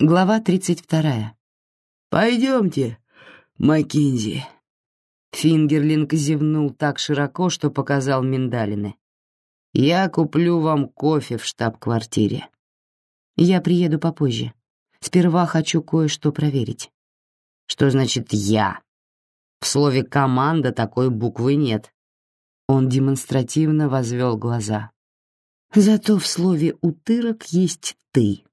Глава 32. «Пойдемте, Маккинзи». Фингерлинг зевнул так широко, что показал миндалины. «Я куплю вам кофе в штаб-квартире». «Я приеду попозже. Сперва хочу кое-что проверить». «Что значит «я»?» В слове «команда» такой буквы нет. Он демонстративно возвел глаза. «Зато в слове «утырок» есть «ты».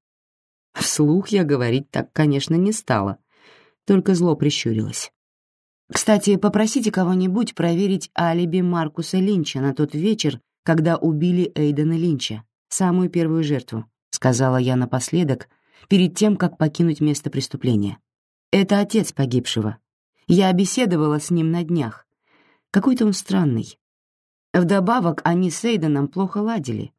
Вслух я говорить так, конечно, не стала, только зло прищурилась. «Кстати, попросите кого-нибудь проверить алиби Маркуса Линча на тот вечер, когда убили Эйдена Линча, самую первую жертву», — сказала я напоследок, перед тем, как покинуть место преступления. «Это отец погибшего. Я беседовала с ним на днях. Какой-то он странный. Вдобавок, они с Эйденом плохо ладили,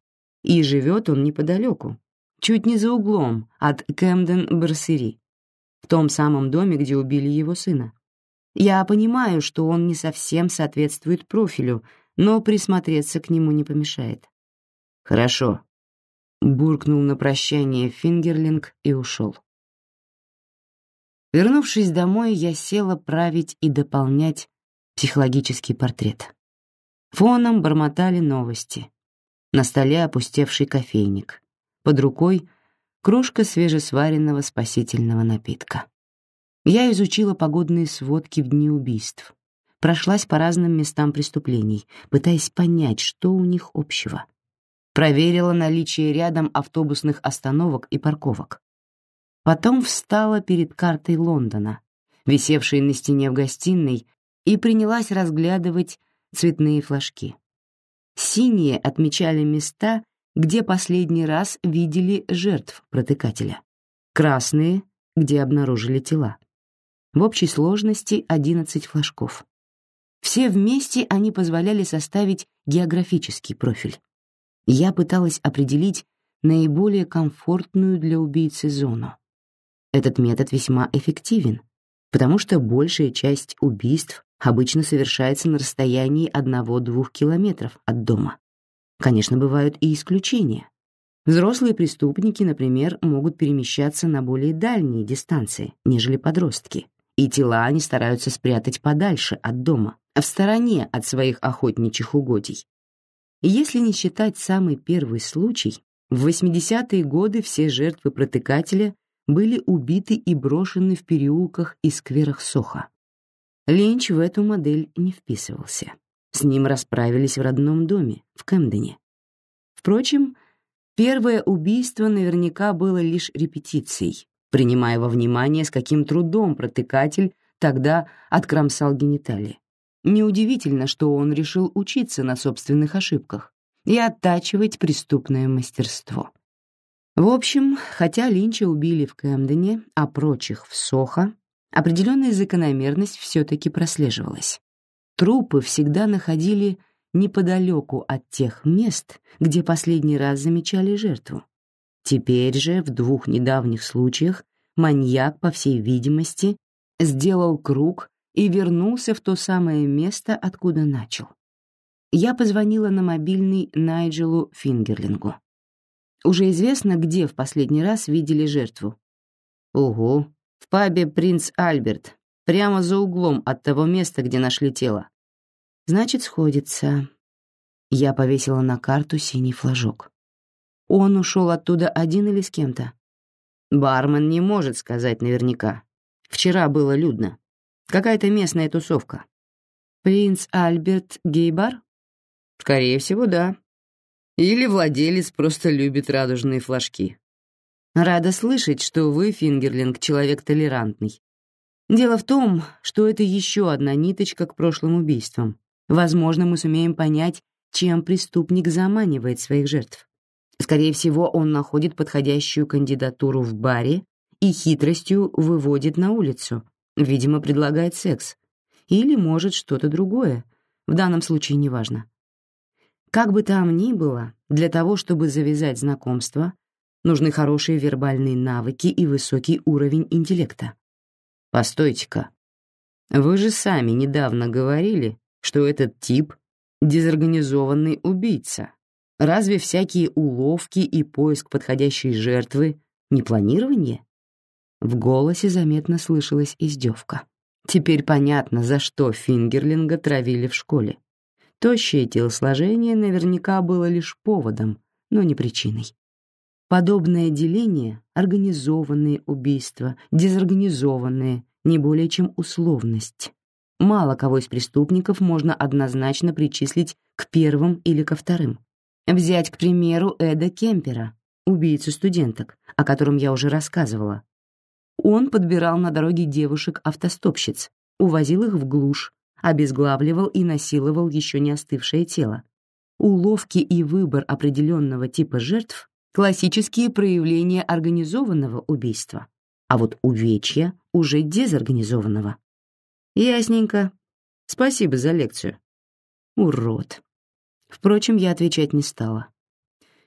и живет он неподалеку, чуть не за углом от Кэмден-Барсери, в том самом доме, где убили его сына. Я понимаю, что он не совсем соответствует профилю, но присмотреться к нему не помешает. «Хорошо», — буркнул на прощание Фингерлинг и ушел. Вернувшись домой, я села править и дополнять психологический портрет. Фоном бормотали новости. На столе опустевший кофейник под рукой кружка свежесваренного спасительного напитка. Я изучила погодные сводки в дни убийств, прошлась по разным местам преступлений, пытаясь понять, что у них общего. Проверила наличие рядом автобусных остановок и парковок. Потом встала перед картой Лондона, висевшей на стене в гостиной, и принялась разглядывать цветные флажки. Синие отмечали места, где последний раз видели жертв протыкателя. Красные, где обнаружили тела. В общей сложности 11 флажков. Все вместе они позволяли составить географический профиль. Я пыталась определить наиболее комфортную для убийцы зону. Этот метод весьма эффективен, потому что большая часть убийств обычно совершается на расстоянии 1-2 километров от дома. Конечно, бывают и исключения. Взрослые преступники, например, могут перемещаться на более дальние дистанции, нежели подростки, и тела они стараются спрятать подальше от дома, в стороне от своих охотничьих угодий. Если не считать самый первый случай, в 80-е годы все жертвы протыкателя были убиты и брошены в переулках и скверах Соха. Линч в эту модель не вписывался. С ним расправились в родном доме, в Кэмдене. Впрочем, первое убийство наверняка было лишь репетицией, принимая во внимание, с каким трудом протыкатель тогда откромсал гениталии. Неудивительно, что он решил учиться на собственных ошибках и оттачивать преступное мастерство. В общем, хотя Линча убили в Кэмдене, а прочих в Сохо, определенная закономерность все-таки прослеживалась. Трупы всегда находили неподалеку от тех мест, где последний раз замечали жертву. Теперь же, в двух недавних случаях, маньяк, по всей видимости, сделал круг и вернулся в то самое место, откуда начал. Я позвонила на мобильный Найджелу Фингерлингу. Уже известно, где в последний раз видели жертву. Ого, в пабе «Принц Альберт», прямо за углом от того места, где нашли тело. Значит, сходится. Я повесила на карту синий флажок. Он ушел оттуда один или с кем-то? Бармен не может сказать наверняка. Вчера было людно. Какая-то местная тусовка. Принц Альберт гей-бар? Скорее всего, да. Или владелец просто любит радужные флажки. Рада слышать, что вы, Фингерлинг, человек толерантный. Дело в том, что это еще одна ниточка к прошлым убийствам. Возможно, мы сумеем понять, чем преступник заманивает своих жертв. Скорее всего, он находит подходящую кандидатуру в баре и хитростью выводит на улицу, видимо, предлагает секс. Или, может, что-то другое. В данном случае неважно. Как бы там ни было, для того, чтобы завязать знакомство, нужны хорошие вербальные навыки и высокий уровень интеллекта. Постойте-ка. Вы же сами недавно говорили, что этот тип — дезорганизованный убийца. Разве всякие уловки и поиск подходящей жертвы не планирование? В голосе заметно слышалась издевка. Теперь понятно, за что Фингерлинга травили в школе. Тощее телосложение наверняка было лишь поводом, но не причиной. Подобное деление — организованные убийства, дезорганизованные, не более чем условность. Мало кого из преступников можно однозначно причислить к первым или ко вторым. Взять, к примеру, Эда Кемпера, убийцу студенток, о котором я уже рассказывала. Он подбирал на дороге девушек-автостопщиц, увозил их в глушь, обезглавливал и насиловал еще не остывшее тело. Уловки и выбор определенного типа жертв — классические проявления организованного убийства, а вот увечья уже дезорганизованного. Ясненько. Спасибо за лекцию. Урод. Впрочем, я отвечать не стала.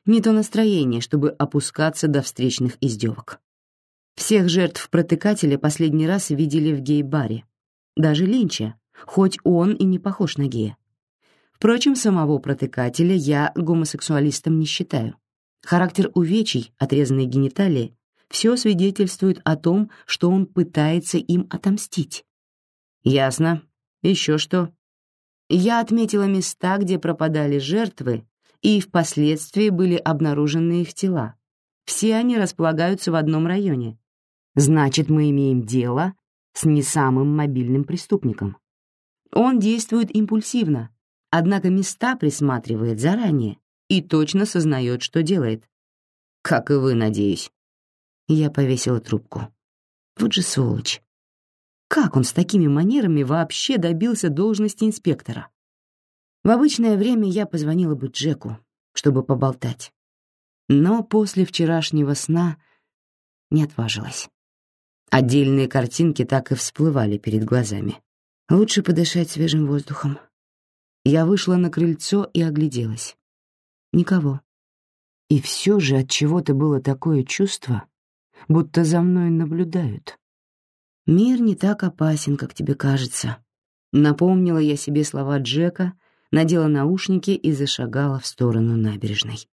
Не то настроение, чтобы опускаться до встречных издевок. Всех жертв протыкателя последний раз видели в гей-баре. Даже Линча, хоть он и не похож на гея. Впрочем, самого протыкателя я гомосексуалистом не считаю. Характер увечий, отрезанной гениталии, все свидетельствует о том, что он пытается им отомстить. Ясно. Еще что? Я отметила места, где пропадали жертвы, и впоследствии были обнаружены их тела. Все они располагаются в одном районе. Значит, мы имеем дело с не самым мобильным преступником. Он действует импульсивно, однако места присматривает заранее и точно сознает, что делает. Как и вы, надеюсь. Я повесила трубку. Вот же сволочь. Как он с такими манерами вообще добился должности инспектора? В обычное время я позвонила бы Джеку, чтобы поболтать. Но после вчерашнего сна не отважилась. Отдельные картинки так и всплывали перед глазами. Лучше подышать свежим воздухом. Я вышла на крыльцо и огляделась. Никого. И все же от чего-то было такое чувство, будто за мной наблюдают. Мир не так опасен, как тебе кажется. Напомнила я себе слова Джека, надела наушники и зашагала в сторону набережной.